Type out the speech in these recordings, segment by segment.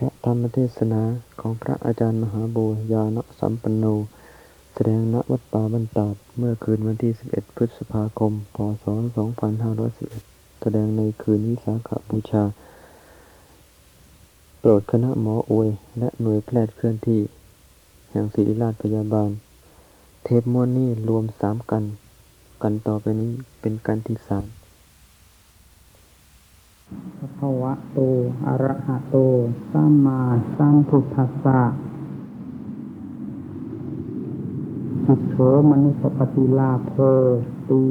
พระธรรมเทศนาของพระอาจารย์มหาบัวยาณสัมปันโน แสดงณวัดป่าบรรดาดเมื่อคืนวันที่ 11 พฤษภาคม พศ 2511 แสดงในคืนวิสาขบูชา โปรดคณะหมออวย และหน่วยแพทย์เคลื่อนที่ แห่งศิริราชพยาบาล เทปม้วนนี้รวมสามกัน กันต่อไปนี้เป็นกันที่สาม วะโต อะระหะโต สัมมาสัมพุทธัสสะอิโฉมนุสปฏิลาโภตี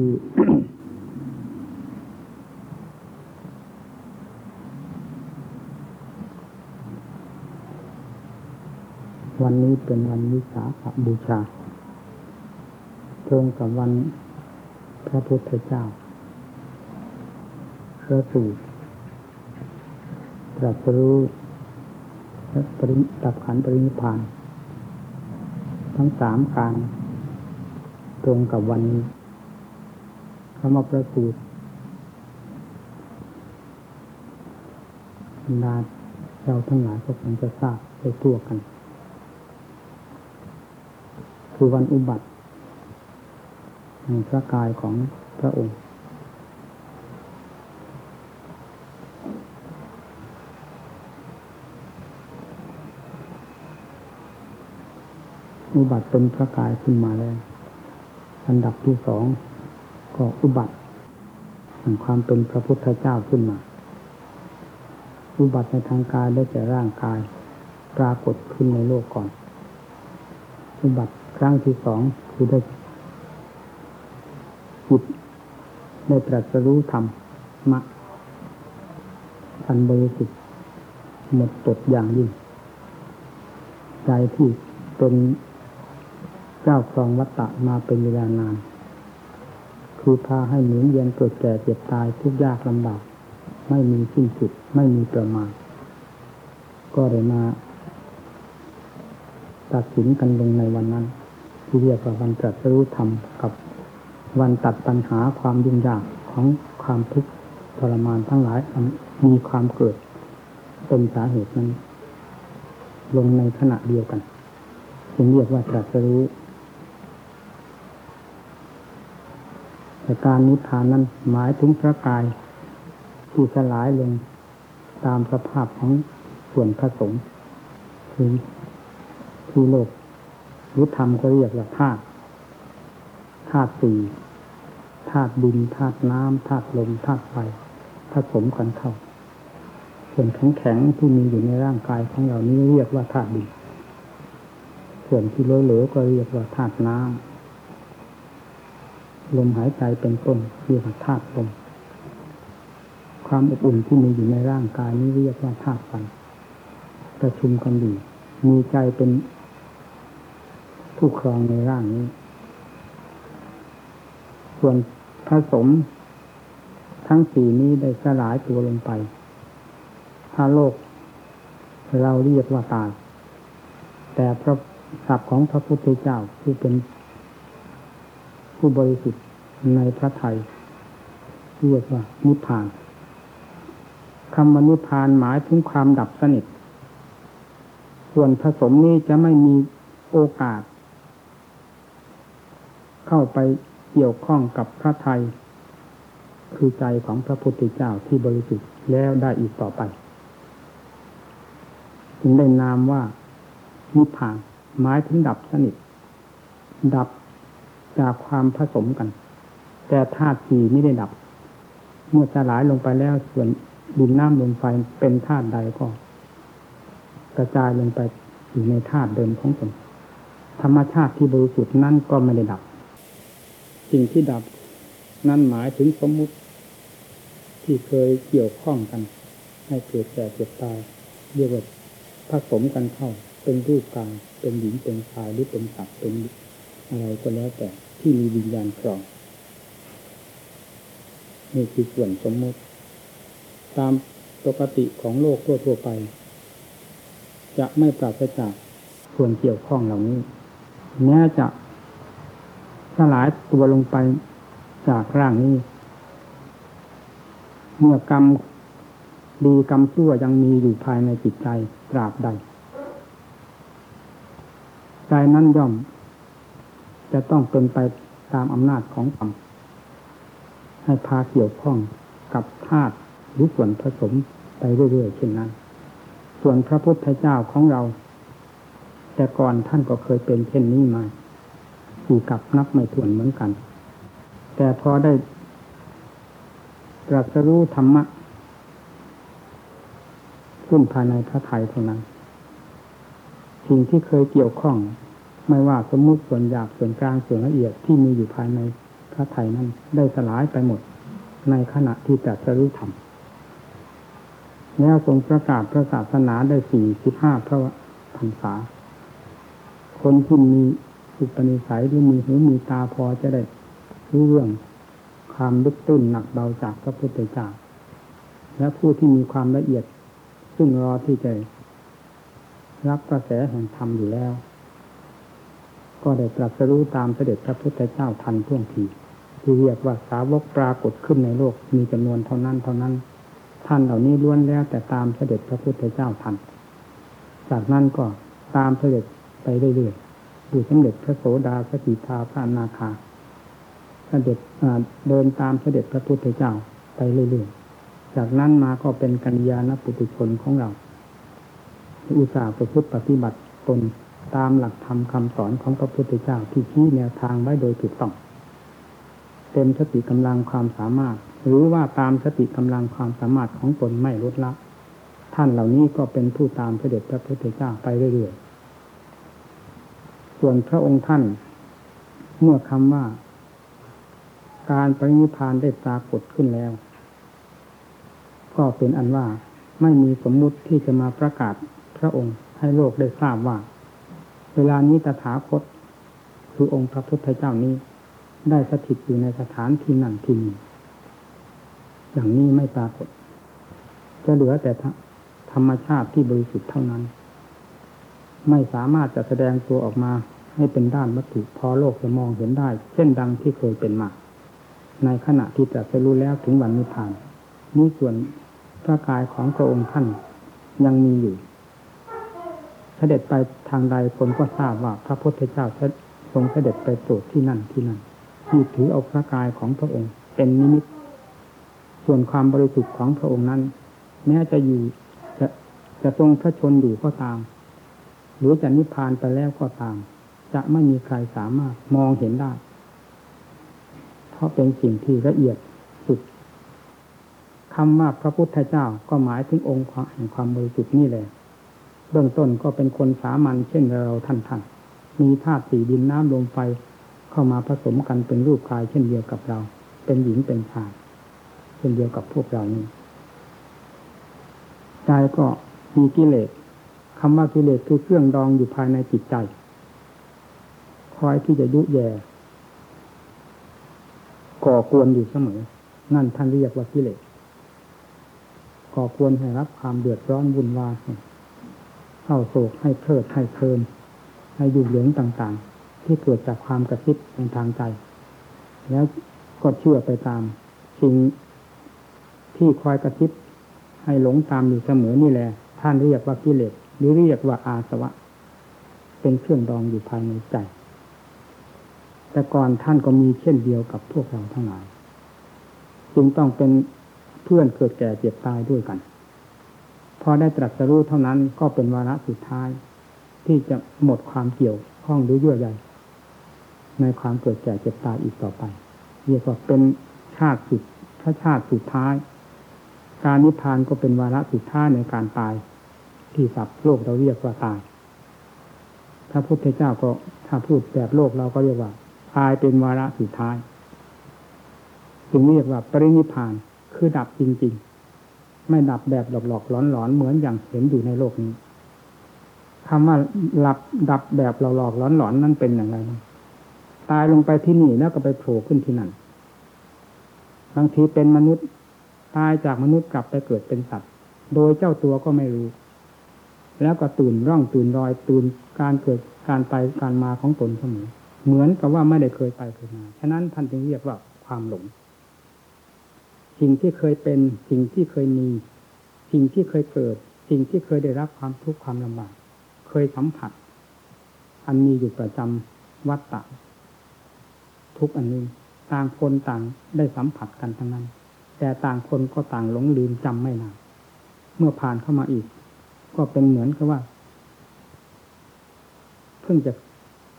วันนี้เป็นวันวิสาขบูชา ตรงกับวันพระพุทธเจ้าพระสูตร ตรัสรู้และปริดับขันปรินิพพาน ทั้งสามการ ตรงกับวันนี้คำว่าประสูตรบรรดาเราทั้งหลายก็คงจะทราบไปทั่วกัน คือวันอุบัติแห่งพระกายของพระองค์ อุบัติเป็นพระกายขึ้นมาแล้ว อันดับที่สองก็อุบัติแห่งความเป็นพระพุทธเจ้าขึ้นมา อุบัติในทางกายได้แก่ร่างกายปรากฏขึ้นในโลกก่อน อุบัติครั้งที่สองคือได้จิตได้ตรัสรู้ธรรมมะอันบริสุทธิ์หมดตดอย่างยิ่งใจที่เป็น เจ้าครองวัตตะมาเป็นเวลานาน คือพาให้หมุนเวียนเกิดแก่เจ็บตายทุกยากลำบากไม่มีสิ้นสุดไม่มีประมาณก็เลยมาตัดสินกันลงในวันนั้น ที่เรียกว่าวันตรัสรู้ธรรมกับวันตัดปัญหาความยุ่งยากของความทุกข์ทรมานทั้งหลายมีความเกิดเป็นสาเหตุนั้น ลงในขณะเดียวกันจึงเรียกว่าตรัสรู้ แต่การนิพพานนั้นหมายถึงพระกายที่สลายลงตามสภาพของส่วนผสมคือคือโลกรู้ธรรมก็เรียกว่าธาตุธาตุสี่ธาตุดินธาตุน้ำธาตุลมธาตุไฟผสมกันเข้าส่วนแข็งแข็งๆที่มีอยู่ในร่างกายของเรานี้เรียกว่าธาตุดินส่วนที่เหลวๆก็เรียกว่าธาตุน้ำ ลมหายใจเป็นต้นเรียกว่าธาตุลมความอบอุ่นที่มีอยู่ในร่างกายนี้เรียกว่าธาตุไฟประชุมกันอยู่มีใจเป็นผู้ครองในร่างนี้ ส่วนผสม ทั้งสี่นี้ได้สลายตัวลงไป ถ้าโลก เราเรียกว่าตายแต่พระศัพท์ของพระพุทธเจ้าที่เป็น ผู้บริสุทธิ์ในพระไทยเรียกว่านิพพานคำว่านิพพานหมายถึงความดับสนิท ส่วนผสมนี้จะไม่มีโอกาส เข้าไปเกี่ยวข้องกับพระไทย คือใจของพระพุทธเจ้าที่บริสุทธิ์แล้วได้อีกต่อไป จึงได้นามว่านิพพานหมายถึงดับสนิท ดับ จากความผสมกัน แต่ธาตุสี่ไม่ได้ดับ เมื่อสลายลงไปแล้วส่วนดินน้ำลมไฟเป็นธาตุใดก็ กระจายลงไปอยู่ในธาตุเดิมของตนธรรมชาติที่บริสุทธิ์นั่นก็ไม่ได้ดับ สิ่งที่ดับนั่นหมายถึงสมมุติ ที่เคยเกี่ยวข้องกัน ให้เกิดแก่เจ็บตายเรียกว่าผสมกันเข้า เป็นรูปกายเป็นหญิงเป็นชายหรือเป็นสัตว์เป็น อะไรก็แล้วแต่ที่มีวิญญาณครองนี่คือส่วนสมมติ ตามปกติของโลกทั่วๆไป จะไม่ปราศจากส่วนเกี่ยวข้องเหล่านี้แม้จะสลายตัวลงไปจากร่างนี้ เมื่อกรรมดีกรรมชั่วยังมีอยู่ภายในจิตใจตราบใด ใจนั้นย่อม จะต้องเป็นไปตามอำนาจของกรรมให้พาเกี่ยวข้องกับธาตุรือส่วนผสมไปเรื่อยๆเช่นนั้น ส่วนพระพุทธเจ้าของเรา แต่ก่อนท่านก็เคยเป็นเช่นนี้มาอยู่กับนับไม่ถ้วนเหมือนกัน แต่พอได้ตรัสรู้ธรรมะขึ้นภายในพระไทยเท่านั้น สิ่งที่เคยเกี่ยวข้อง ไม่ว่าสมมุติส่วนหยาบส่วนกลางส่วนละเอียดที่มีอยู่ภายในพระไทยนั้น ได้สลายไปหมด ในขณะที่แตรัสรู้ธรรมแล้วทรงประกาศพระศาสนาได้สี่สิบห้าพระพรรษา คนที่มีอุปนิสัยหรือมีหูมีตาพอจะได้รู้เรื่องความลึกตื้นหนักเบาจากพระพุทธเจ้าและผู้ที่มีความละเอียด ซึ่งรอที่จะรับกระแสแห่งธรรมอยู่แล้ว ก็ได้ตรัสรู้ตามเสด็จพระพุทธเจ้าทันท่วงทีที่เรียกว่าสาวกปรากฏขึ้นในโลกมีจำนวนเท่านั้นเท่านั้น ท่านเหล่านี้ล้วนแล้วแต่ตามเสด็จพระพุทธเจ้าทัน จากนั้นก็ตามเสด็จไปเรื่อยๆดูสมเด็จพระโสดาสกิทาพระอนาคาเสด็จเดินตามเสด็จพระพุทธเจ้าไปเรื่อยๆ จากนั้นมาก็เป็นกัญญาณปุถุชนของเรา อุตส่าห์ประพฤติปฏิบัติตน ตามหลักธรรมคำสอนของพระพุทธเจ้าที่ชี้แนวทางไว้โดยถูกต้อง เต็มสติกำลังความสามารถ หรือว่าตามสติกำลังความสามารถของตนไม่ลดละ ท่านเหล่านี้ก็เป็นผู้ตามเสด็จพระพุทธเจ้าไปเรื่อยๆ ส่วนพระองค์ท่าน เมื่อคำว่า การปรินิพพานได้ปรากฏขึ้นแล้ว ก็เป็นอันว่าไม่มีสมมุติที่จะมาประกาศพระองค์ให้โลกได้ทราบว่า เวลานี้ตถาคต คือองค์พระพุทธเจ้านี้ ได้สถิตอยู่ในสถานที่นั่นที่นี้อย่างนี้ไม่ปรากฏ จะเหลือแต่ธรรมชาติที่บริสุทธิ์เท่านั้น ไม่สามารถจะแสดงตัวออกมาให้เป็นด้านวัตถุพอโลกจะมองเห็นได้ เช่นดังที่เคยเป็นมาในขณะที่จะรู้แล้วถึงวันนิพพาน นี่ส่วนพระกายของพระองค์ท่านยังมีอยู่ เสด็จไปทางใดคนก็ทราบว่าพระพุทธเจ้าทรงเสด็จไปโปรดที่นั่นที่นั่นที่ถือเอาพระกายของพระองค์ เป็นนิมิต ส่วนความบริสุทธิ์ของพระองค์นั้น แม้จะอยู่จะจะทรงพระชนอยู่ก็ตาม หรือจะนิพพานไปแล้วก็ตาม จะไม่มีใครสามารถมองเห็นได้ เพราะเป็นสิ่งที่ละเอียดสุดคำว่าพระพุทธเจ้าก็หมายถึงองค์แห่งความบริสุทธิ์นี่แหละ เบื้องต้นก็เป็นคนสามัญเช่นเราท่านท่านมีธาตุสี่ดินน้ำลมไฟเข้ามาผสมกันเป็นรูปกายเช่นเดียวกับเรา เป็นหญิงเป็นชายเช่นเดียวกับพวกเรานี้ใจก็มีกิเลสคำว่ากิเลสคือเครื่องดองอยู่ภายในจิตใจ คอยที่จะยุแย่ก่อกวนอยู่เสมอ นั่นท่านเรียกว่ากิเลสก่อควรให้รับความเดือดร้อนวุ่นวาย เข้าโศกให้เพลิดให้เพลินให้ยุ่งเหยิงต่างๆ ที่เกิดจากความกระซิบในทางใจ แล้วก็เชื่อไปตามสิ่งที่คอยกระซิบให้หลงตามอยู่เสมอนี่แหละท่านเรียกว่ากิเลสหรือเรียกว่าอาสวะ เป็นเครื่องดองอยู่ภายในใจ แต่ก่อนท่านก็มีเช่นเดียวกับพวกเราทั้งหลายจึงต้องเป็นเพื่อนเกิดแก่เจ็บตายด้วยกัน อได้ตรัสรู้เท่านั้นก็เป็นวาระสุดท้าย ที่จะหมดความเกี่ยวข้องหรือยื่อใยในความเกิดแก่เจ็บตายอีกต่อไปเรียกว่าเป็นชาติสุดพระชาติสุดท้าย การนิพพานก็เป็นวาระสุดท้ายในการตาย ที่สับโลกเราเรียกว่าตายพระพุทธเจ้าก็ถ้าพูดแบบโลกเราก็เรียกว่าตายเป็นวาระสุดท้ายจึงเรียกว่าปรินิพพานคือดับจริง ๆ ไม่ดับแบบหลอกๆหลอนๆเหมือนอย่างเห็นอยู่ในโลกนี้คำว่าหลับดับแบบหลอกๆหลอนๆนั่นเป็นอย่างไรตายลงไปที่นี่แล้วก็ไปโผล่ขึ้นที่นั่นบางทีเป็นมนุษย์ ตายจากมนุษย์กลับไปเกิดเป็นสัตว์ โดยเจ้าตัวก็ไม่รู้ แล้วก็ตื่นร่องตื่นรอยตื่นการเกิดการไปการมาของตนเสมอเหมือนกับว่าไม่ได้เคยไปเคยมาฉะนั้นท่านจึงเรียกว่าความหลง สิ่งที่เคยเป็น สิ่งที่เคยมี สิ่งที่เคยเกิด สิ่งที่เคยได้รับความทุกข์ความลำบาก เคยสัมผัส อันมีอยู่ประจำวัฏฏะทุกอันนี้ ต่างคนต่างได้สัมผัสกันทั้งนั้น แต่ต่างคนก็ต่างหลงลืมจำไม่นานเมื่อผ่านเข้ามาอีก ก็เป็นเหมือนกับว่า เพิ่งจะ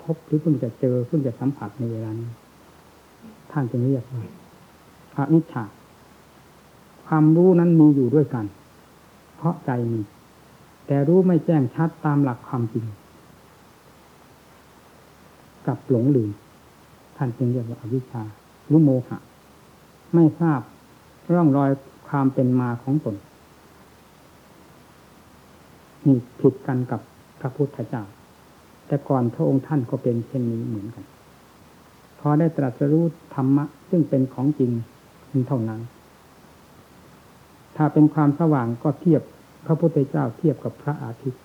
พบหรือเพิ่งจะเจอเพิ่งจะสัมผัสในเวลานี้ท่านจึงเรียกว่าอวิชชา ความรู้นั้นมีอยู่ด้วยกัน เพราะใจมี แต่รู้ไม่แจ้งชัดตามหลักความจริง กับหลงลืมท่านจึงเรียกว่าอวิชชาหรือโมหะ ไม่ทราบร่องรอยความเป็นมาของตนนี่ผิดกันกับพระพุทธเจ้า แต่ก่อนพระองค์ท่านก็เป็นเช่นนี้เหมือนกัน พอได้ตรัสรู้ธรรมะ ซึ่งเป็นของจริงเท่านั้น ถ้าเป็นความสว่างก็เทียบพระพุทธเจ้าเทียบกับพระอาทิตย์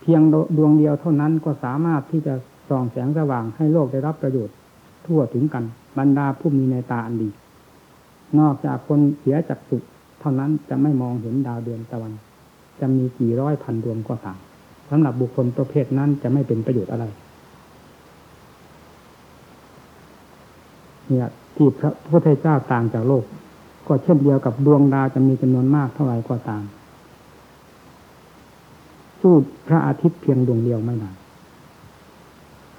เพียงดวงเดียวเท่านั้นก็สามารถที่จะส่องแสงสว่างให้โลกได้รับประโยชน์ทั่วถึงกัน บรรดาผู้มีในตาอันดี นอกจากคนเสียจากสุเท่านั้นจะไม่มองเห็นดาวเดือนตะวัน จะมีกี่ร้อยพันดวงก็ตามสำหรับบุคคลประเภทนั้นจะไม่เป็นประโยชน์อะไรเนี่ยที่พระพุทธเจ้าต่างจากโลก ก็เช่นเดียวกับดวงดาวจะมีจำนวนมากเท่าไหร่ก็ตามสู้พระอาทิตย์เพียงดวงเดียวไม่ได้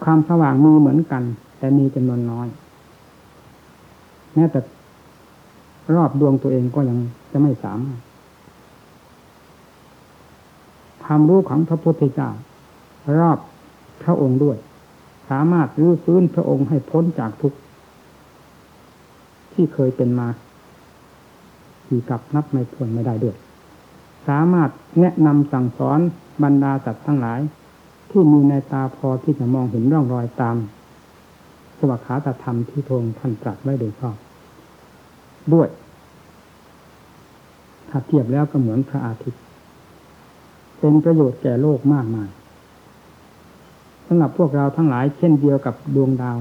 ความสว่างมีเหมือนกัน แต่มีจำนวนน้อยแม้แต่รอบดวงตัวเองก็ยังจะไม่สามารถความรู้ของพระพุทธเจ้ารอบพระองค์ด้วย สามารถรื้อฟื้นพระองค์ให้พ้นจากทุกข์ที่เคยเป็นมา ที่กับนับไม่ถ้วนไม่ได้ด้วย สามารถแนะนำสั่งสอนบรรดาสัตว์ทั้งหลาย ที่มีในตาพอที่จะมองเห็นร่องรอยตาม สวัสขาตธรรมที่พงท่านตรัสไว้โดยชอบด้วยถ้าเทียบแล้วก็เหมือนพระอาทิตย์ เป็นประโยชน์แก่โลกมากมายสำหรับพวกเราทั้งหลายเช่นเดียวกับดวงดาว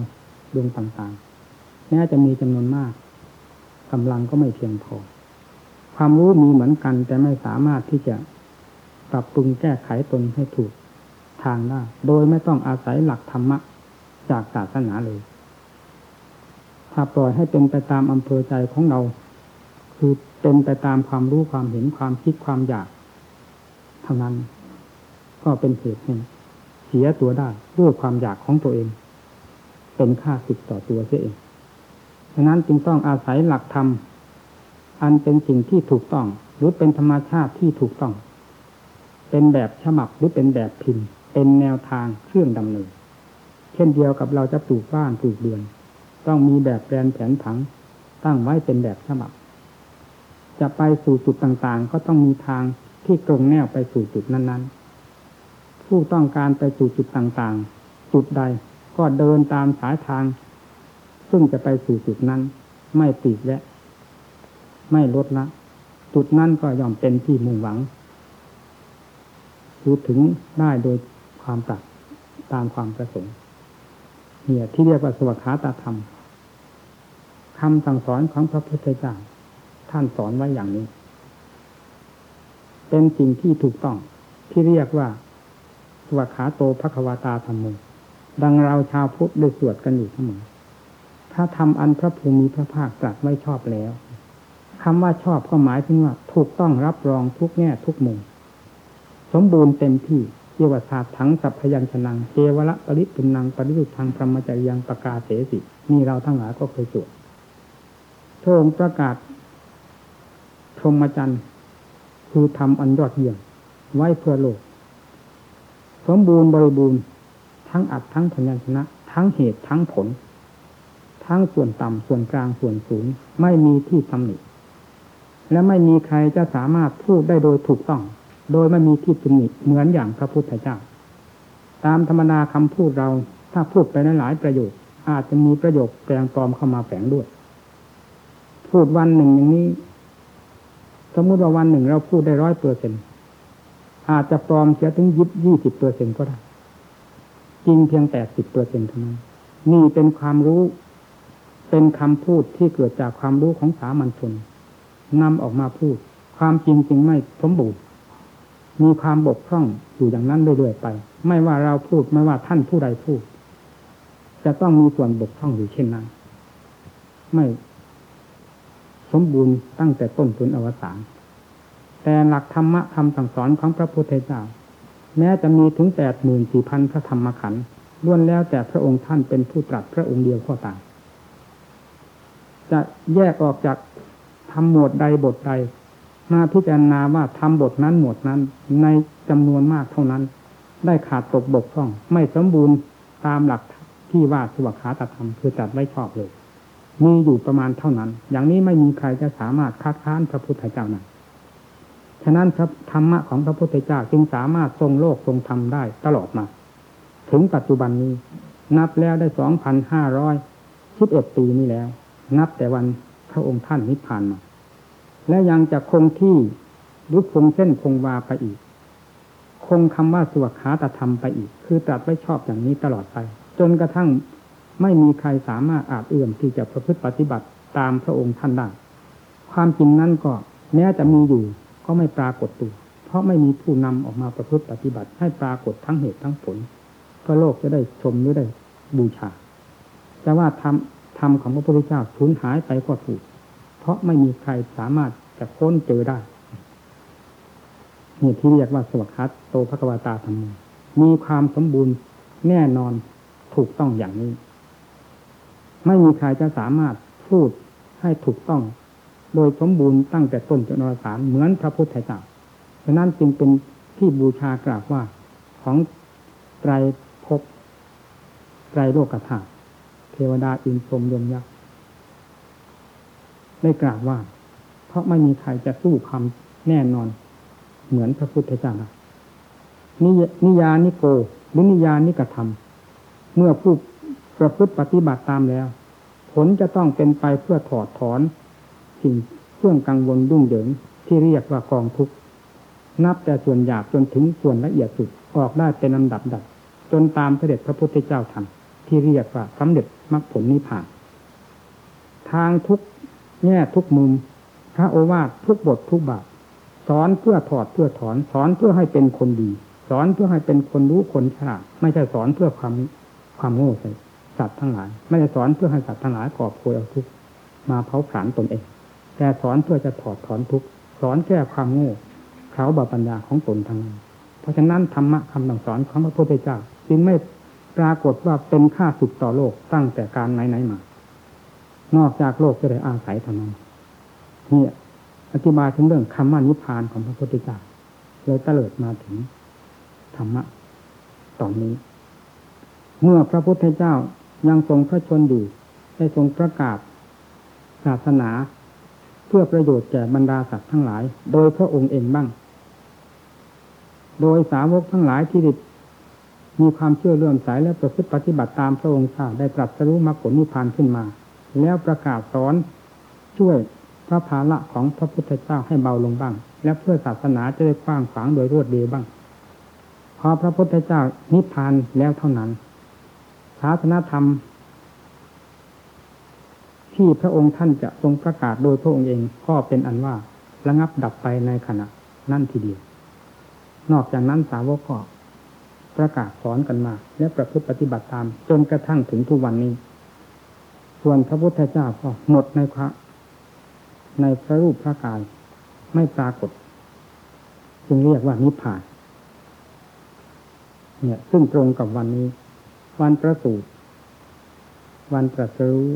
ดวงต่างๆแม้จะมีจำนวนมากกำลังก็ไม่เพียงพอ ความรู้มีเหมือนกัน แต่ไม่สามารถที่จะปรับปรุงแก้ไขตนให้ถูกทางได้โดยไม่ต้องอาศัยหลักธรรมะจากศาสนาเลย ถ้าปล่อยให้เป็นไปตามอำเภอใจของเรา คือเป็นไปตามความรู้ความเห็นความคิดความอยากเท่านั้น ก็เป็นเหตุให้เสียตัวได้ด้วยความอยากของตัวเอง เป็นค่าสิทต่อตัวเสียเองฉะนั้นจึงต้องอาศัยหลักธรรม อันเป็นสิ่งที่ถูกต้อง หรือเป็นธรรมชาติที่ถูกต้อง เป็นแบบฉบับหรือเป็นแบบพิมพ์ เป็นแนวทางเครื่องดำเนิน เช่นเดียวกับเราจะปลูกบ้านปลูกเรือน ต้องมีแบบแปลนแผนผัง ตั้งไว้เป็นแบบฉบับ จะไปสู่จุดต่างๆ ก็ต้องมีทางที่ตรงแนวไปสู่จุดนั้นๆ ผู้ต้องการไปสู่จุดต่างๆ จุดใดก็เดินตามสายทาง ซึ่งจะไปสู่จุดนั้น ไม่ติดและ ไม่ลดละ จุดนั้นก็ย่อมเป็นที่มุ่งหวังรู้ถึงได้โดยความตัดตามความประสงค์เนี่ยที่เรียกว่าสวัสดิตาธรรมคำสั่งสอนของพระพุทธเจ้าท่านสอนไว้อย่างนี้ เป็นสิ่งที่ถูกต้องที่เรียกว่าสวัขาโตภควาตาธรรมโมดังเราชาวพุทธได้สวดกันอยู่เสมอถ้าทำอันพระภูมิพระภาคตรัสไว้ชอบแล้ว คำว่าชอบก็หมายถึงว่า ถูกต้องรับรองทุกแง่ทุกมุม สมบูรณ์เต็มที่เรียกว่าศาสตร์ทั้งสัพพยัญชนะเทวละปริปุนังปริรุทางพรหมจริยังประกาศเสสินี่เราทั้งหลายก็เคยสวดพระองค์ประกาศพรหมจรรย์คือทำอันยอดเยี่ยมไว้เพื่อโลก สมบูรณ์บริบูรณ์ทั้งอัดทั้งพยัญชนะ ทั้งเหตุทั้งผล ทั้งส่วนต่ำส่วนกลางส่วนสูง ไม่มีที่ตำหนิ และไม่มีใครจะสามารถพูดได้โดยถูกต้อง โดยไม่มีที่ตำหนิเหมือนอย่างพระพุทธเจ้า ตามธรรมนาคำพูดเราถ้าพูดไปหลายประโยคอาจจะมีประโยคแปลงปลอมเข้ามาแฝงด้วย พูดวันหนึ่งอย่างนี้ สมมติว่าวันหนึ่งเราพูดได้ร้อยเปอร์เซ็นอาจจะปลอมเสียถึงยิบยี่สิบเปอร์เซ็นก็ได้ จริงเพียงแต่สิบเปอร์เซ็นเท่านั้นนี่เป็นความรู้ เป็นคำพูดที่เกิดจากความรู้ของสามัญชน นำออกมาพูด ความจริงจริงไม่สมบูรณ์มีความบกพร่องอยู่อย่างนั้นเรื่อยๆไป ไม่ว่าเราพูดไม่ว่าท่านผู้ใดพูด จะต้องมีส่วนบกพร่องอยู่เช่นนั้น ไม่สมบูรณ์ตั้งแต่ต้นจนอวสานแต่หลักธรรมะธรรมสั่งสอนของพระพุทธเจ้า แม้จะมีถึงแปดหมื่นสี่พันพระธรรมขันธ์ล้วนแล้วแต่พระองค์ท่านเป็นผู้ตรัสพระองค์เดียวก็ตามจะแยกออกจาก ทำหมวดใดบทใด มาพิจารณาว่าทำบทนั้นหมวดนั้น ในจำนวนมากเท่านั้น ได้ขาดตกบกพร่อง ไม่สมบูรณ์ตามหลักที่ว่าสวขาตธรรมคือจัดไว้ชอบเลยมีอยู่ประมาณเท่านั้น อย่างนี้ไม่มีใครจะสามารถคัดค้านพระพุทธเจ้านั้นฉะนั้นพระธรรมะของพระพุทธเจ้าจึงสามารถทรงโลกทรงธรรมได้ตลอดมา ถึงปัจจุบันนี้ นับแล้วได้สองพันห้าร้อยสิบเอ็ดปีนี้แล้ว นับแต่วัน ระองค์ท่านนิพพานมา และยังจะคงที่รือคงเส้นคงวาไปอีก คงคำว่าสวขาตธรรมไปอีก คือตรัสไว้ชอบอย่างนี้ตลอดไป จนกระทั่งไม่มีใครสามารถอาจเอื้อมที่จะประพฤติปฏิบัติตามพระองค์ท่านได้ความจริงนั้นก็แม้จะมีอยู่ก็ไม่ปรากฏตัว เพราะไม่มีผู้นำออกมาประพฤติปฏิบัติ ให้ปรากฏทั้งเหตุทั้งผล ก็โลกจะได้ชมหรือได้บูชา แต่ว่าธรรม ธรรมของพระพุทธเจ้าสูญหายไปก็ถูก เพราะไม่มีใครสามารถจะค้นเจอได้นี่ที่เรียกว่าสวัสดิ์โตภควาตาธรรมมีความสมบูรณ์แน่นอนถูกต้องอย่างนี้ ไม่มีใครจะสามารถพูดให้ถูกต้อง โดยสมบูรณ์ตั้งแต่ต้นจนอวสานเหมือนพระพุทธเจ้าฉะนั้นจึงเป็นที่บูชากราบว่าของไตรภพไตรโลกธาตุ เทวดาอินทรมยมยักษ์ได้กราบว่า เพราะไม่มีใครจะสู้คำแน่นอน เหมือนพระพุทธเจ้านินิยานิโกหรือนิยานิกระทำเมื่อผู้ประพฤติปฏิบัติตามแล้ว ผลจะต้องเป็นไปเพื่อถอดถอน สิ่งเครื่องกังวลดุ้งเดิงที่เรียกว่ากองทุกข์นับแต่ส่วนหยาบจนถึงส่วนละเอียดสุดออกได้เป็นลำดับดับจนตามเสด็จพระพุทธเจ้าทำที่เรียกว่าสำเร็จ มรรคผลนิพพาน ทางทุกแง่ทุกมุม พระโอวาททุกบททุกบาทสอนเพื่อถอดเพื่อถอน สอนเพื่อให้เป็นคนดี สอนเพื่อให้เป็นคนรู้คนฉลาดไม่ใช่สอนเพื่อความความโง่ใส่สัตว์ทั้งหลาย ไม่ได้สอนเพื่อให้สัตว์ทั้งหลายกอบโกยเอาทุกมาเผาผลาญตนเอง แต่สอนเพื่อจะถอดถอนทุกสอนแก้ความโง่เขาบาปัญญาของตนทั้งนั้นเพราะฉะนั้นธรรมะคำสั่งสอนของพระพุทธเจ้าจึงไม่ ปรากฏว่าเป็นค่าสุดต่อโลกตั้งแต่การไหนๆมา นอกจากโลกจะได้อาศัยเท่านั้นนี่อธิบายถึงเรื่องคำว่านิพพานของพระพุทธเจ้าเลยตลิดมาถึงธรรมะตอนนี้ เมื่อพระพุทธเจ้ายังทรงพระชนอยู่ได้ทรงประกาศศาสนา เพื่อประโยชน์แก่บรรดาสัตว์ทั้งหลาย โดยพระองค์เองบ้าง โดยสาวกทั้งหลายที่ มีความเชื่อเลื่อมใสและประพฤติปฏิบัติตามพระองค์ข้าได้ตรัสรู้มรรคผลนิพพานขึ้นมา แล้วประกาศสอนช่วยพระภาละของพระพุทธเจ้าให้เบาลงบ้าง และเพื่อศาสนาจะได้กว้างขวางโดยรวดเร็วบ้างพอพระพุทธเจ้านิพพานแล้วเท่านั้นศาสนาธรรม ที่พระองค์ท่านจะทรงประกาศโดยพระองค์เองก็เป็นอันว่าระงับดับไปในขณะนั่นทีเดียว นอกจากนั้นสาวกก็ ประกาศสอนกันมา และประพฤติปฏิบัติตาม จนกระทั่งถึงทุกวันนี้ ส่วนพระพุทธเจ้าก็หมดในพระ ในพระรูปพระกายไม่ปรากฏ จึงเรียกว่านิพพาน เนี่ยซึ่งตรงกับวันนี้ วันประสูติวันตรัสรู้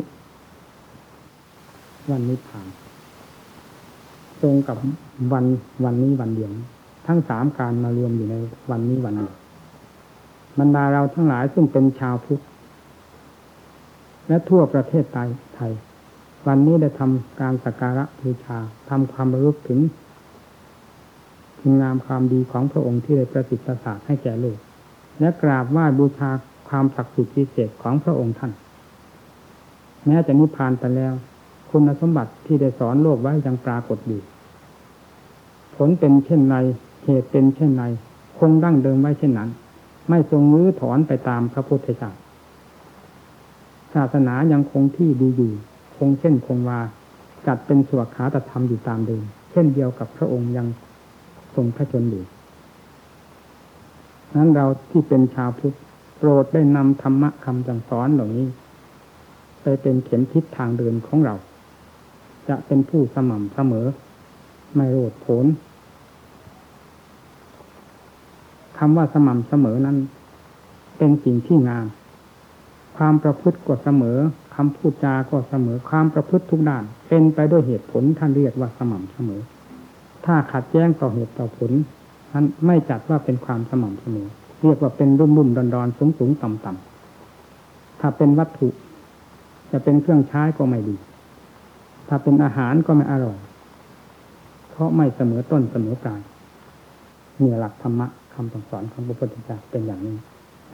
วันนิพพาน ตรงกับวันวันนี้วันเดียว ทั้งสามการมารวมอยู่ในวันนี้วันเดียว บรรดาเราทั้งหลายซึ่งเป็นชาวพุทธและทั่วประเทศไทย วันนี้ได้ทำการสักการะบูชาทำความรู้ถึงคุณงามความดีของพระองค์ที่ได้ประสิทธิ์ประสาทให้แก่โลก และกราบไหว้บูชาความศักดิ์สิทธิ์พิเศษของพระองค์ท่าน แม้จะนิพพานไปแล้ว คุณสมบัติที่ได้สอนโลกไว้ยังปรากฏอยู่ผลเป็นเช่นไรเหตุเป็นเช่นไรคงดั้งเดิมไว้เช่นนั้น ไม่ทรงรื้อถอนไปตามพระพุทธเจ้าศาสนายังคงที่ดีอยู่คงเช่นคงวาจัดเป็นสวขาตธรรมอยู่ตามเดิมเช่นเดียวกับพระองค์ยังทรงพระชนอยู่นั้นเราที่เป็นชาวพุทธโปรดได้นำธรรมะคำสั่งสอนเหล่านี้ ไปเป็นเข็มทิศทางเดินของเรา จะเป็นผู้สม่ำเสมอ ไม่โลดโผน คำว่าสม่ำเสมอนั้น เป็นสิ่งที่งาม ความประพฤติก็เสมอคำพูดจาก็เสมอความประพฤติทุกด้าน เป็นไปด้วยเหตุผลท่านเรียกว่าสม่ำเสมอ ถ้าขัดแย้งต่อเหตุต่อผลนั้นไม่จัดว่าเป็นความสม่ำเสมอ เรียกว่าเป็นรุ่มรุ่มดอนดอนสูงสูงต่ำต่ำถ้าเป็นวัตถุ จะเป็นเครื่องใช้ก็ไม่ดี ถ้าเป็นอาหารก็ไม่อร่อย เพราะไม่เสมอต้นเสมอปลายเนี่ยหลักธรรมะ คำสอนของพระพุทธเจ้าเป็นอย่างนี้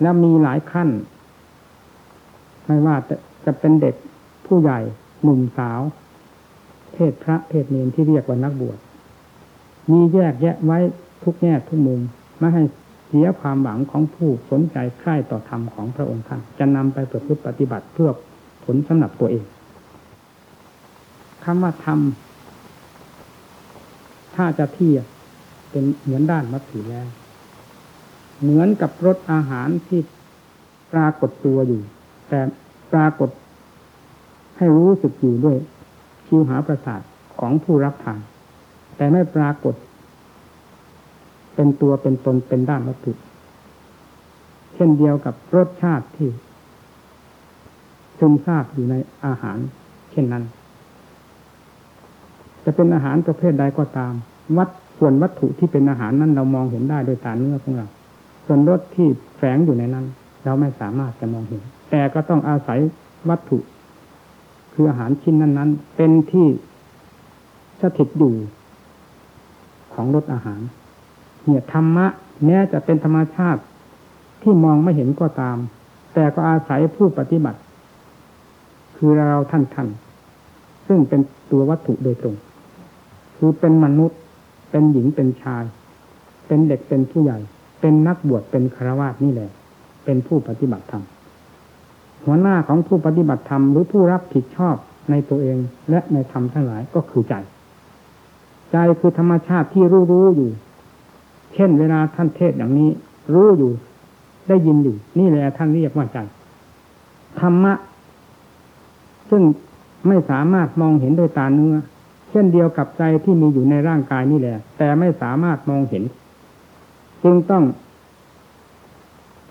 แล้วมีหลายขั้น ไม่ว่าจะจะเป็นเด็กผู้ใหญ่หนุ่มสาว เพศพระเพศเนรที่เรียกว่านักบวชมีแยกแยะไว้ทุกแง่ทุกมุมไม่ให้เสียความหวังของผู้สนใจใคร่ต่อธรรมของพระองค์ท่านจะนำไปประพฤติปฏิบัติเพื่อผลสำหรับตัวเองคำว่าธรรมถ้าจะเทียบเป็นเหมือนด้านมัตถีแล้ว เหมือนกับรสอาหารที่ปรากฏตัวอยู่ แต่ปรากฏ ให้รู้สึกอยู่ด้วยคิวหาประสาทของผู้รับทาน แต่ไม่ปรากฏ เป็นตัวเป็นตนเป็นด้านวัตถุเช่นเดียวกับรสชาติที่ซึมซาบอยู่ในอาหาร เช่นนั้น จะเป็นอาหารประเภทใดก็ตาม วัดส่วนวัตถุที่เป็นอาหารนั้นเรามองเห็นได้โดยตาเนื้อของเรา ส่วนรสที่แฝงอยู่ในนั้น เราไม่สามารถจะมองเห็น แต่ก็ต้องอาศัยวัตถุ คืออาหารชิ้นนั้น ๆ เป็นที่สถิตอยู่ของรสอาหาร เนี่ยธรรมะแม้จะเป็นธรรมชาติที่มองไม่เห็นก็ตาม แต่ก็อาศัยผู้ปฏิบัติ คือเราท่านท่านซึ่งเป็นตัววัตถุโดยตรง คือเป็นมนุษย์ เป็นหญิงเป็นชาย เป็นเด็กเป็นผู้ใหญ่ เป็นนักบวชเป็นคารวาสนี่แหละ เป็นผู้ปฏิบัติธรรมหัวหน้าของผู้ปฏิบัติธรรมหรือผู้รับผิดชอบในตัวเองและในธรรมทั้งหลายก็คือใจ ใจคือธรรมชาติที่รู้รู้อยู่ เช่นเวลาท่านเทศอย่างนี้ รู้อยู่ ได้ยินอยู่ นี่แหละท่านเรียกว่าใจธรรมะ ซึ่งไม่สามารถมองเห็นโดยตาเนื้อ เช่นเดียวกับใจที่มีอยู่ในร่างกายนี่แหละ แต่ไม่สามารถมองเห็น จึงต้อง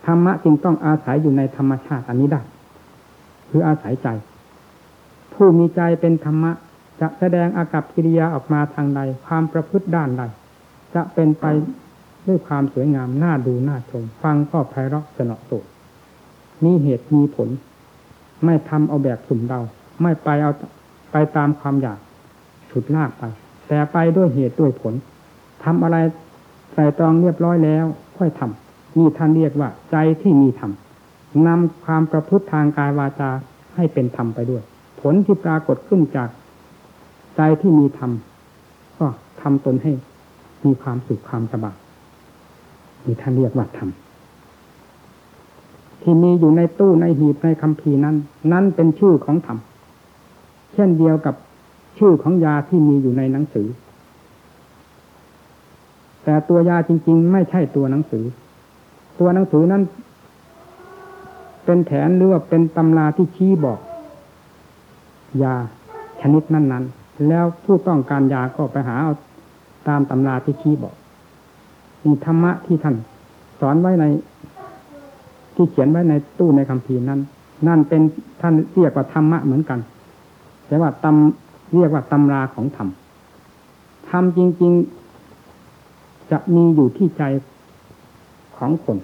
ธรรมะจึงต้องอาศัยอยู่ในธรรมชาติอันนี้ได้คืออาศัยใจ ผู้มีใจเป็นธรรมะ จะแสดงอากับกิริยาออกมาทางใด ความประพฤติด้านใด จะเป็นไปด้วยความสวยงามน่าดูน่าชม ฟังก็ไพเราะสนอโสดมีเหตุมีผล ไม่ทำเอาแบบสุ่มเดา ไม่ไปเอาไปตามความอยากฉุดลากไป แต่ไปด้วยเหตุด้วยผลทำอะไร ใส่ตองเรียบร้อยแล้ว ค่อยทำนี่ท่านเรียกว่า ใจที่มีธรรมนำความประพฤติทางกายวาจาให้เป็นธรรมไปด้วย ผลที่ปรากฏขึ้นจากใจที่มีธรรมก็ทำตนให้มีความสุขความสบายนี่ท่านเรียกว่าธรรมที่มีอยู่ในตู้ในหีบในคัมภีร์นั้น นั้นเป็นชื่อของธรรม เช่นเดียวกับชื่อของยาที่มีอยู่ในหนังสือ แต่ตัวยาจริง ๆ ไม่ใช่ตัวหนังสือ ตัวหนังสือนั้น เป็นแผนหรือว่าเป็นตำราที่ชี้บอก ยาชนิดนั้น ๆ แล้วผู้ต้องการยาก็ไปหาเอาตามตำราที่ชี้บอกนี่ธรรมะที่ท่านสอนไว้ในที่เขียนไว้ในตู้ในคัมภีร์นั้น นั่นเป็นท่านเรียกว่าธรรมะเหมือนกัน แต่ว่าตำเรียกว่าตำราของธรรมธรรมจริง ๆ จะมีอยู่ที่ใจของคน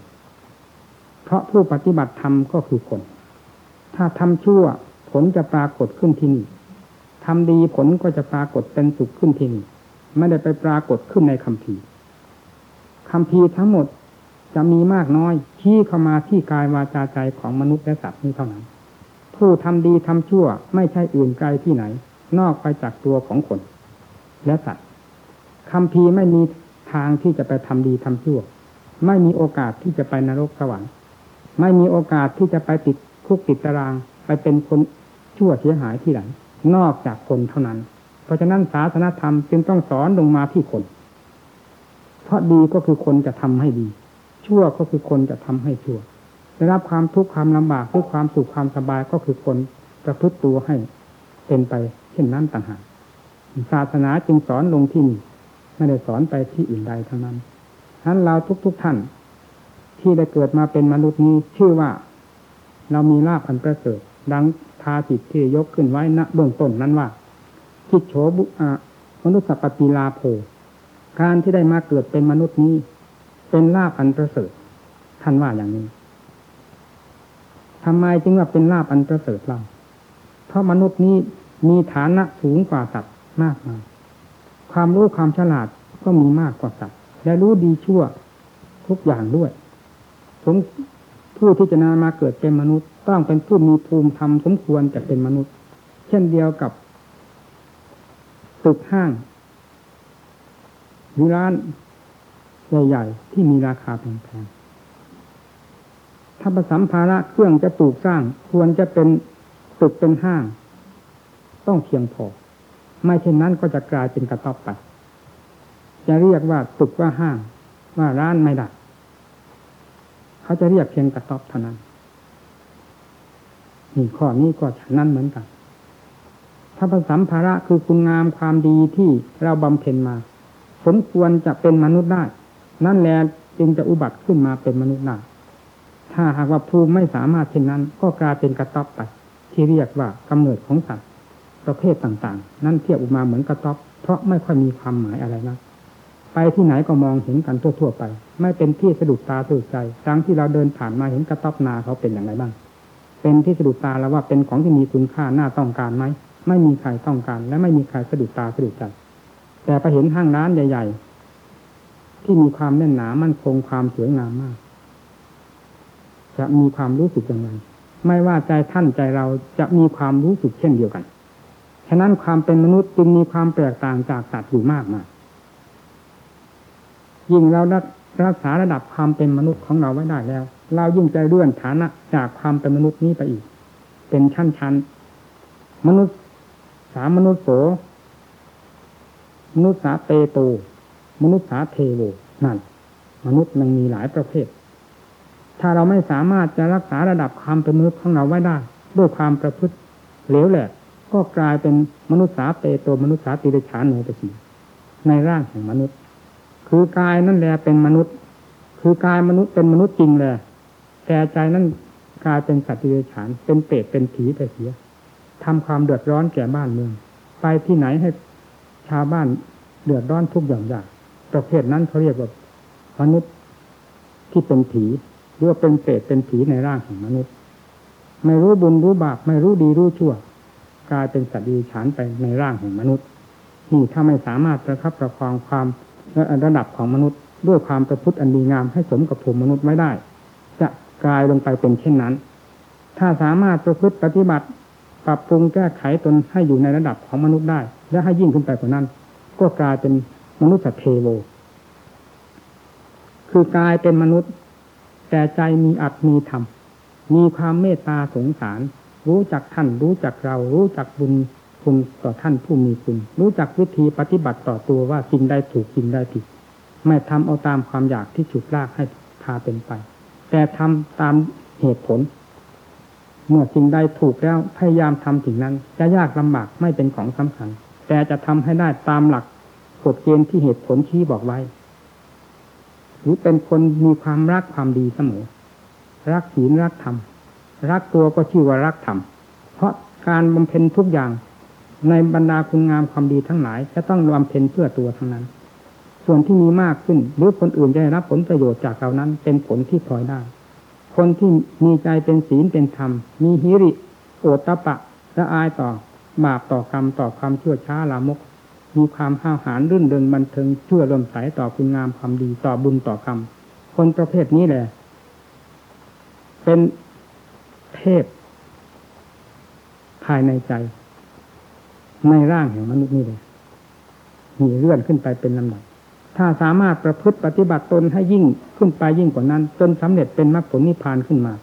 เพราะผู้ปฏิบัติธรรมก็คือคน ถ้าทำชั่วผลจะปรากฏขึ้นที่นี่ทำดีผลก็จะปรากฏเป็นสุขขึ้นที่นี่ไม่ได้ไปปรากฏขึ้นในคัมภีคำพีทั้งหมดจะมีมากน้อยชี้เข้ามาที่กายวาจาใจของมนุษย์และสัตว์นี้เท่านั้น ผู้ทำดีทำชั่วไม่ใช่อื่นไกลที่ไหน นอกไปจากตัวของคน และสัตว์คำพีไม่มี ทางที่จะไปทำดีทำชั่ว ไม่มีโอกาสที่จะไปนรกสวรรค์ ไม่มีโอกาสที่จะไปติดคุกติดตาราง ไปเป็นคนชั่วเสียหายที่ไหนนอกจากคนเท่านั้น เพราะฉะนั้นศาสนธรรมจึงต้องสอนลงมาที่คน เพราะดีก็คือคนจะทำให้ดี ชั่วก็คือคนจะทำให้ชั่วได้รับความทุกข์ความลำบากหรือความสุขความสบายก็คือคนประพฤติตัวให้เป็นไปเช่นนั้นต่างหากศาสนาจึงสอนลงที่นี่ ไม่ได้สอนไปที่อื่นใดทั้งนั้นฉะนั้นเราทุกๆทท่าน ที่ได้เกิดมาเป็นมนุษย์นี้ชื่อว่า เรามีลาภอันประเสริฐดังทาจิที่ยกขึ้นไว้ณเบื้องต้นนั้นว่าทิโฉบุอมนุษย์สัปติลาโภการที่ได้มาเกิดเป็นมนุษย์นี้ เป็นลาภอันประเสริฐท่านว่าอย่างนี้ทำไมจึงว่าเป็นลาภอันประเสริฐเราเพราะมนุษย์นี้มีฐานะสูงกว่าสัตว์มากมาย ความรู้ความฉลาดก็มีมากกว่าสัตว์ และรู้ดีชั่วทุกอย่างด้วย สมผู้ที่จะนามาเกิดเป็นมนุษย์ ต้องเป็นผู้มีภูมิธรรมสมควรจะเป็นมนุษย์ เช่นเดียวกับตึกห้างหรือร้านใหญ่ๆที่มีราคาแพงๆถ้าประสัมภาระเครื่องจะปลูกสร้างควรจะเป็นตึกเป็นห้าง ต้องเพียงพอ ไม่เช่นนั้นก็จะกลายเป็นกระต๊อบไป จะเรียกว่าตึกว่าห้างว่าร้านไม่ได้เขาจะเรียกเพียงกระต๊อบเท่านั้นนี่ข้อนี้ก็ฉะนั้นเหมือนกัน ถ้าประสัมภาระคือคุณงามความดีที่เราบำเพ็ญมา สมควรจะเป็นมนุษย์ได้ นั่นแหละจึงจะอุบัติขึ้นมาเป็นมนุษย์ได้ถ้าหากว่าภูมิไม่สามารถเช่นนั้น ก็กลายเป็นกระต๊อบไปที่เรียกว่ากำเนิดของสัตว์ ประเภทต่างๆ นั่นเทียบออกมาเหมือนกระต๊อบเพราะไม่ค่อยมีความหมายอะไรนะไปที่ไหนก็มองเห็นกันทั่วๆไป ไม่เป็นที่สะดุดตาสะดุดใจดังที่เราเดินผ่านมาเห็นกระต๊อบนาเขาเป็นอย่างไรบ้าง เป็นที่สะดุดตาแล้วว่าเป็นของที่มีคุณค่าน่าต้องการไหมไม่มีใครต้องการ และไม่มีใครสะดุดตาสะดุดใจแต่ไปเห็นห้างร้านใหญ่ ๆ ที่มีความแน่นหนามั่นคงความสวยงามมาก จะมีความรู้สึกอย่างไรไม่ว่าใจท่านใจเราจะมีความรู้สึกเช่นเดียวกัน ฉะนั้นความเป็นมนุษย์จึงมีความแตกต่างจากสัตว์อยู่มากมายยิ่งเรารักษาระดับความเป็นมนุษย์ของเราไว้ได้แล้ว เรายิ่งจะเลื่อนฐานะจากความเป็นมนุษย์นี้ไปอีก เป็นชั้นๆมนุษย์สามนุษย์โสมนุษย์สาเตโต มนุษย์สาเทโวนั่น มนุษย์มันมีหลายประเภท ถ้าเราไม่สามารถจะรักษาระดับความเป็นมนุษย์ของเราไว้ได้ ด้วยความประพฤติเหลวแหละ ก็กลายเป็นมนุษย์สาเปโตมนุษย์สาติเดชานหนูไปสิในร่างของมนุษย์ คือกายนั่นแหละเป็นมนุษย์ คือกายมนุษย์เป็นมนุษย์จริงเลยแต่ใจนั่นกลายเป็นสัตว์เดรัจฉาน เป็นเปรตเป็นผีไปเสียทำความเดือดร้อนแก่บ้านเมือง ไปที่ไหนให้ชาวบ้านเดือดร้อนทุกอย่างยางประเภทนั้นเขาเรียกว่ามนุษย์ที่เป็นผีหรือว่าเป็นเปรตเป็นผีในร่างของมนุษย์ ไม่รู้บุญรู้บาปไม่รู้ดีรู้ชั่ว กลายเป็นสัตว์ดีฉานไปในร่างของมนุษย์นี่ถ้าไม่สามารถประคับประคองความระดับของมนุษย์ ด้วยความประพฤติอันดีงามให้สมกับภูมิมนุษย์ไม่ได้ จะกลายลงไปเป็นเช่นนั้น ถ้าสามารถประพฤติปฏิบัติ ปรับปรุงแก้ไขตนให้อยู่ในระดับของมนุษย์ได้ และให้ยิ่งขึ้นไปกว่านั้น ก็กลายเป็นมนุษย์เทโวคือกลายเป็นมนุษย์ แต่ใจมีอัตมีธรรมมีความเมตตาสงสาร รู้จักท่าน รู้จักเรา รู้จักบุญคุณต่อท่านผู้มีคุณ รู้จักวิธีปฏิบัติต่อตัวว่าสิ่งใดถูกสิ่งใดผิด ไม่ทำเอาตามความอยากที่ฉุดลากให้พาเป็นไป แต่ทำตามเหตุผล เมื่อสิ่งใดถูกแล้วพยายามทำสิ่งนั้น จะยากลำบากไม่เป็นของสำคัญ แต่จะทำให้ได้ตามหลักกฎเกณฑ์ที่เหตุผลชี้บอกไว้ หรือเป็นคนมีความรักความดีเสมอ รักศีลรักธรรม รักตัวก็ชื่อว่ารักธรรม เพราะการบำเพ็ญทุกอย่าง ในบรรดาคุณงามความดีทั้งหลาย จะต้องรวมเพนเพื่อตัวทั้งนั้น ส่วนที่มีมากขึ้นหรือคนอื่นจะได้รับผลประโยชน์จากเรานั้น เป็นผลที่พลอยได้ คนที่มีใจเป็นศีลเป็นธรรม มีฮิริ โอตตะปะละอายต่อบาปต่อกรรมต่อความชั่วช้าลามก มีความห้าวหาญรื่นเริงบันเทิงเชื่อเริ่มใสต่อคุณงามความดีต่อบุญต่อกรรม คนประเภทนี้แหละ เป็น เทพ ภายในใจ ในร่างแห่งมนุษย์นี่เลยมีเลื่อนขึ้นไปเป็นลำดับถ้าสามารถประพฤติปฏิบัติตนให้ยิ่งขึ้นไปยิ่งกว่านั้น จนสำเร็จเป็นมรรคผลนิพพานขึ้นมา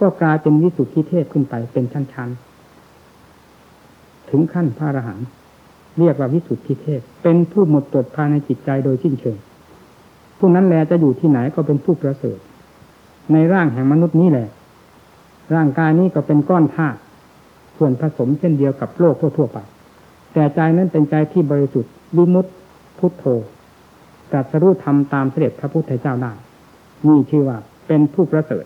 ก็กลายเป็นวิสุทธิเทพขึ้นไปเป็นชั้นๆ ถึงขั้นพระอรหันต์เรียกว่าวิสุทธิเทพ เป็นผู้หมดจดภายในจิตใจโดยสิ้นเชิงผู้นั้นแลจะอยู่ที่ไหนก็เป็นผู้ประเสริฐในร่างแห่งมนุษย์นี้แหละ ร่างกายนี้ก็เป็นก้อนธาตุส่วนผสมเช่นเดียวกับโลกทั่วๆไป แต่ใจนั้นเป็นใจที่บริสุทธิ์วิมุตติพุทโธตรัสรู้ธรรมตามเสด็จพระพุทธเจ้าได้นี่ชื่อว่าเป็นผู้ประเสริฐ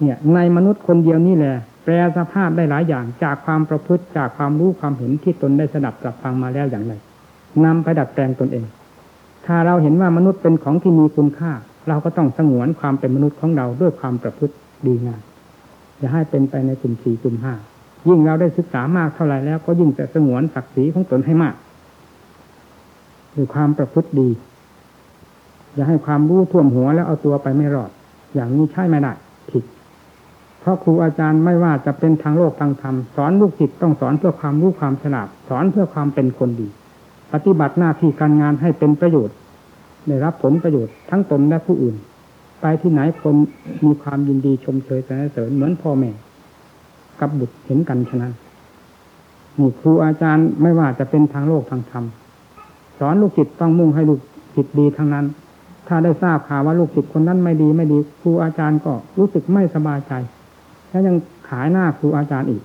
เนี่ย ในมนุษย์คนเดียวนี่แหละแปลสภาพได้หลายอย่างจากความประพฤติจากความรู้ความเห็นที่ตนได้สดับตรับฟังมาแล้วอย่างไรนำไปดัดแปลงตนเอง ถ้าเราเห็นว่ามนุษย์เป็นของที่มีคุณค่า เราก็ต้องสงวนความเป็นมนุษย์ของเราด้วยความประพฤติดีงาม อย่าให้เป็นไปในกลุ่มสี่กลุ่มห้ายิ่งเราได้ศึกษามากเท่าไหร่แล้ว ก็ยิ่งจะสงวนศักดิ์ศรีของตนให้มากด้วยความประพฤติดี อย่าให้ความรู้ท่วมหัวแล้วเอาตัวไปไม่รอด อย่างนี้ใช่ไม่ได้ผิด เพราะครูอาจารย์ไม่ว่าจะเป็นทางโลกทางธรรมสอนลูกศิษย์ต้องสอนเพื่อความรู้ความฉลาดสอนเพื่อความเป็นคนดี ปฏิบัติหน้าที่การงานให้เป็นประโยชน์ ได้รับผลประโยชน์ทั้งตนและผู้อื่น ไปที่ไหนคนมีความยินดีชมเชยสรรเสริญเหมือนพ่อแม่ กับบุตรเห็นกันฉะนั้นนี่ครูอาจารย์ไม่ว่าจะเป็นทางโลกทางธรรมสอนลูกศิษย์ต้องมุ่งให้ลูกศิษย์ดีทั้งนั้น ถ้าได้ทราบข่าวว่าลูกศิษย์คนนั้นไม่ดีไม่ดี ครูอาจารย์ก็รู้สึกไม่สบายใจแล้วยังขายหน้าครูอาจารย์อีก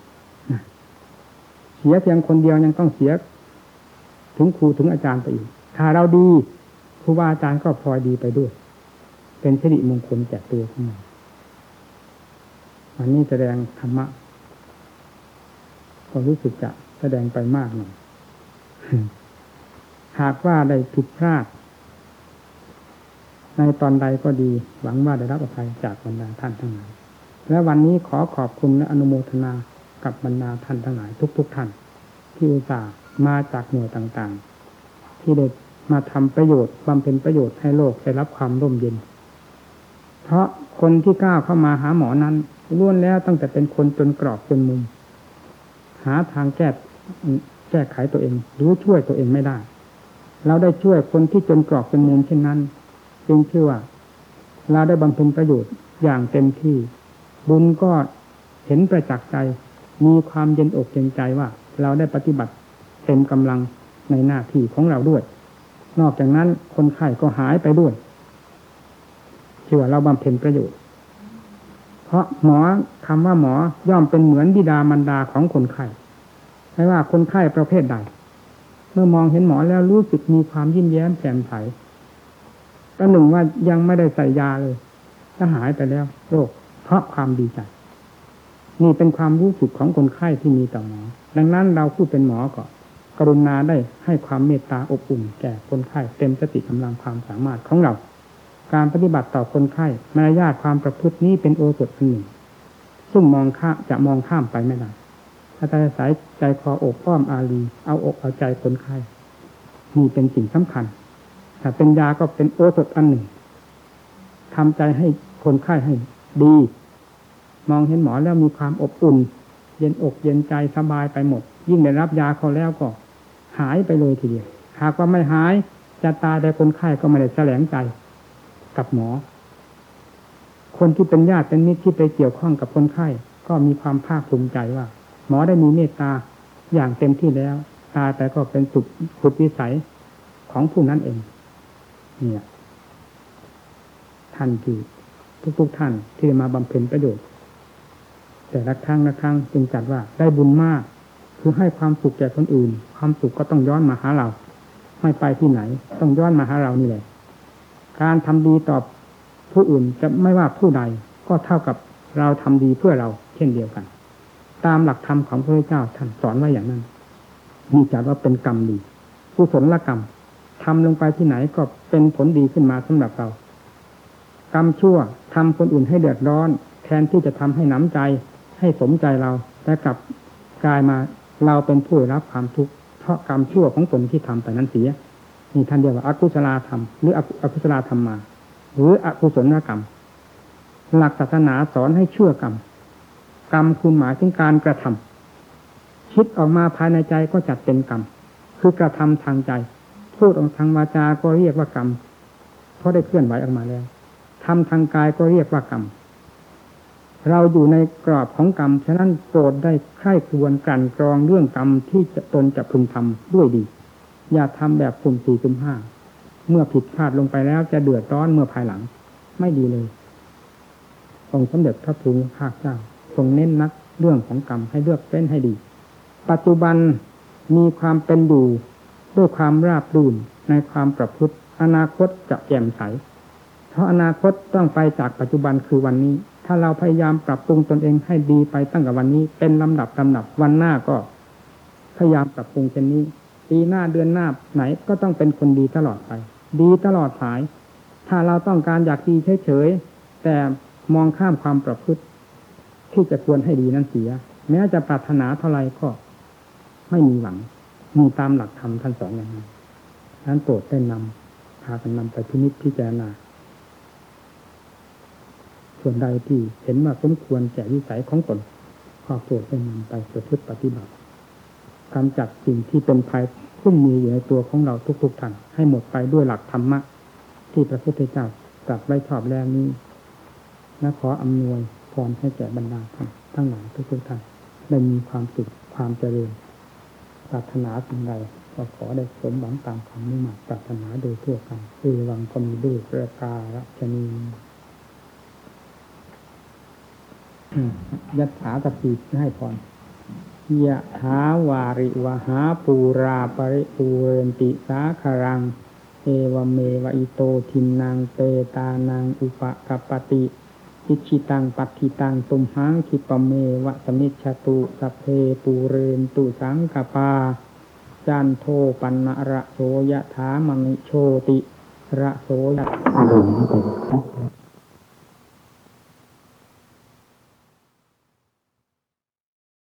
เสียเพียงคนเดียวยังต้องเสีย ถึงครูถึงอาจารย์ไปอีกถ้าเราดีครูบาอาจารย์ก็พลอยดีไปด้วย เป็นสิริมงคลแก่ตัวของเราวันนี้แสดงธรรมะก็รู้สึกจะแสดงไปมากหน่อยหากว่าได้ผิดพลาด ในตอนใดก็ดี หวังว่าได้รับอภัยจากบรรดาท่านทั้งหลายและวันนี้ขอขอบคุณและอนุโมทนากับบรรดาท่านทั้งหลายทุกๆทท่าน ที่อุตส่าห์มาจากหน่วยต่างๆ ที่ได้มาทำประโยชน์บำเพ็ญประโยชน์ให้โลกได้รับความร่มเย็น เพราะคนที่กล้าเข้ามาหาหมอนั้นล้วนแล้วตั้งแต่เป็นคนจนกรอบจนมุม หาทางแก้แก้ไขตัวเองรือช่วยตัวเองไม่ได้ เราได้ช่วยคนที่จนกรอบจนมุมเช่นนั้นจึงเชื่อว่าเราได้บำเพ็ญประโยชน์อย่างเต็มที่ บุญก็เห็นประจักษ์ใจ มีความเย็นอกเย็นใจว่า เราได้ปฏิบัติเต็มกำลังในหน้าที่ของเราด้วย นอกจากนั้นคนไข้ก็หายไปด้วย ชื่อเราบำเพ็ญประโยชน์ เพราะหมอคำว่าหมอย่อมเป็นเหมือนบิดามารดาของคนไข้ไม่ว่าคนไข้ประเภทใด เมื่อมองเห็นหมอแล้วรู้สึกมีความยิ้มแย้มแจ่มใสประหนึ่งว่ายังไม่ได้ใส่ยาเลยถ้าหายไปแล้ว โรค เพราะความดีใจนี่เป็นความรู้สึกของคนไข้ที่มีต่อหมอ ดังนั้นเราผู้เป็นหมอก็กรุณาได้ให้ความเมตตาอบอุ่นแก่คนไข้เต็มสติกำลังความสามารถของเรา การปฏิบัติต่อคนไข้มารยาทความประพฤตินี้เป็นโอสถอันหนึ่งซึ่งมองข้าจะมองข้ามไปไม่ได้ถ้าใจสายใจคออกอ้อมอารีเอาอกเอาใจคนไข้นี่เป็นสิ่งสำคัญถ้าเป็นยาก็เป็นโอสถอันหนึ่งทำใจให้คนไข้ให้ดี มองเห็นหมอแล้วมีความอบอุ่น เย็นอกเย็นใจสบายไปหมด ยิ่งได้รับยาเขาแล้วก็หายไปเลยทีเดียว หากว่าไม่หายจะตายแต่คนไข้ก็ไม่ได้แสลงใจ กับหมอ คนที่เป็นญาติเป็นมิตรที่ไปเกี่ยวข้องกับคนไข้ ก็มีความภาคภูมิใจว่า หมอได้มีเมตตาอย่างเต็มที่แล้ว ตาแต่ก็เป็นสุดสุดวิสัยของผู้นั้นเอง เนี่ย ท่านที่ทุกๆทท่านที่มาบำเพ็ญประโยชน์แต่ละครั้งละครั้งจึงจัดว่าได้บุญมาก คือให้ความสุขแก่คนอื่น ความสุขก็ต้องย้อนมาหาเรา ไม่ไปที่ไหน ต้องย้อนมาหาเรานี่แหละ การทำดีต่อผู้อื่นจะไม่ว่าผู้ใดก็เท่ากับเราทำดีเพื่อเราเช่นเดียวกัน ตามหลักธรรมของพระเจ้าท่านสอนไว้อย่างนั้นนี่จัดว่าเป็นกรรมดีกุศลกรรมทำลงไปที่ไหนก็เป็นผลดีขึ้นมาสำหรับเรา กรรมชั่วทำคนอื่นให้เดือดร้อน แทนที่จะทำให้หนำใจให้สมใจเราแต่กลับกลายมาเราเป็นผู้รับความทุกข์เพราะกรรมชั่วของตนที่ทำไปนั้นเสีย นี่ท่านเรียกว่าอกุศลธรรมหรืออกุศลธรรมมา หรืออกุศลกรรม หลักศาสนาสอนให้เชื่อกรรม กรรมคุณหมายถึงการกระทำคิดออกมาภายในใจก็จัดเป็นกรรม คือกระทำทางใจ พูดออกทางวาจาก็เรียกว่ากรรม เพราะได้เคลื่อนไหวออกมาแล้วทำทางกายก็เรียกว่ากรรม เราอยู่ในกรอบของกรรม ฉะนั้นโปรดได้ใคร่ครวญกันกรองเรื่องกรรมที่จะตนจะพึงทำด้วยดี อย่าทำแบบคุ่มสี่คุ่มห้าเมื่อผิดพลาดลงไปแล้วจะเดือดร้อนเมื่อภายหลัง ไม่ดีเลยองค์สมเด็จพระภูมิภาคเจ้าทรงเน้นนักเรื่องของกรรมให้เลือกเป็นให้ดี ปัจจุบันมีความเป็นอยู่ด้วยความราบรื่นในความประพฤติ อนาคตจะแจ่มใส เพราะอนาคตต้องไปจากปัจจุบันคือวันนี้ ถ้าเราพยายามปรับปรุงตนเองให้ดีไปตั้งแต่วันนี้ เป็นลำดับลำดับวันหน้าก็พยายามปรับปรุงเช่นนี้ ปีหน้าเดือนหน้าไหนก็ต้องเป็นคนดีตลอดไป ดีตลอดสาย ถ้าเราต้องการอยากดีเฉยๆแต่มองข้ามความประพฤติ ที่จะควรให้ดีนั้นเสีย แม้จะปรารถนาเท่าไรก็ ไม่มีหวังมีตามหลักธรรมท่านสอนอย่างนั้นนั้นโปรดได้นำพากันนำไปพินิจพิจารณาส่วนใดที่เห็นว่าสมควรแก่วิสัยของตนก็โปรดได้นำไปประพฤติปฏิบัติ กำจัดสิ่งที่เป็นภัยซึ่งมีอยู่ในตัวของเราทุกๆท่านให้หมดไปด้วยหลักธรรมะ ที่พระพุทธเจ้าตรัสไว้ชอบแล้วนี้และขออำนวยพรให้แก่บรรดาท่านทั้งหลายทุกๆท่านได้มีความสุขความเจริญปรารถนาสิ่งใดก็ขอได้สมหวังตามความมุ่งมั่นปรารถนาโดยทั่วกันเอวังก็มีด้วยประกาศนีอืมยัตถาตปีให้พร ยะถาวาริวหาปูราปริปูเรนติสาคารัง เอวเมวอิโตทินนังเปตานังอุปกัปปติอิจฉิตังปัตถิตังตุมหัง ขิปปเมวะสมิชฌตุ สัพเพปูเรนตุสังกัปปาจันโทปัณณะระโสยะถามณิโชติ ระโสยะถา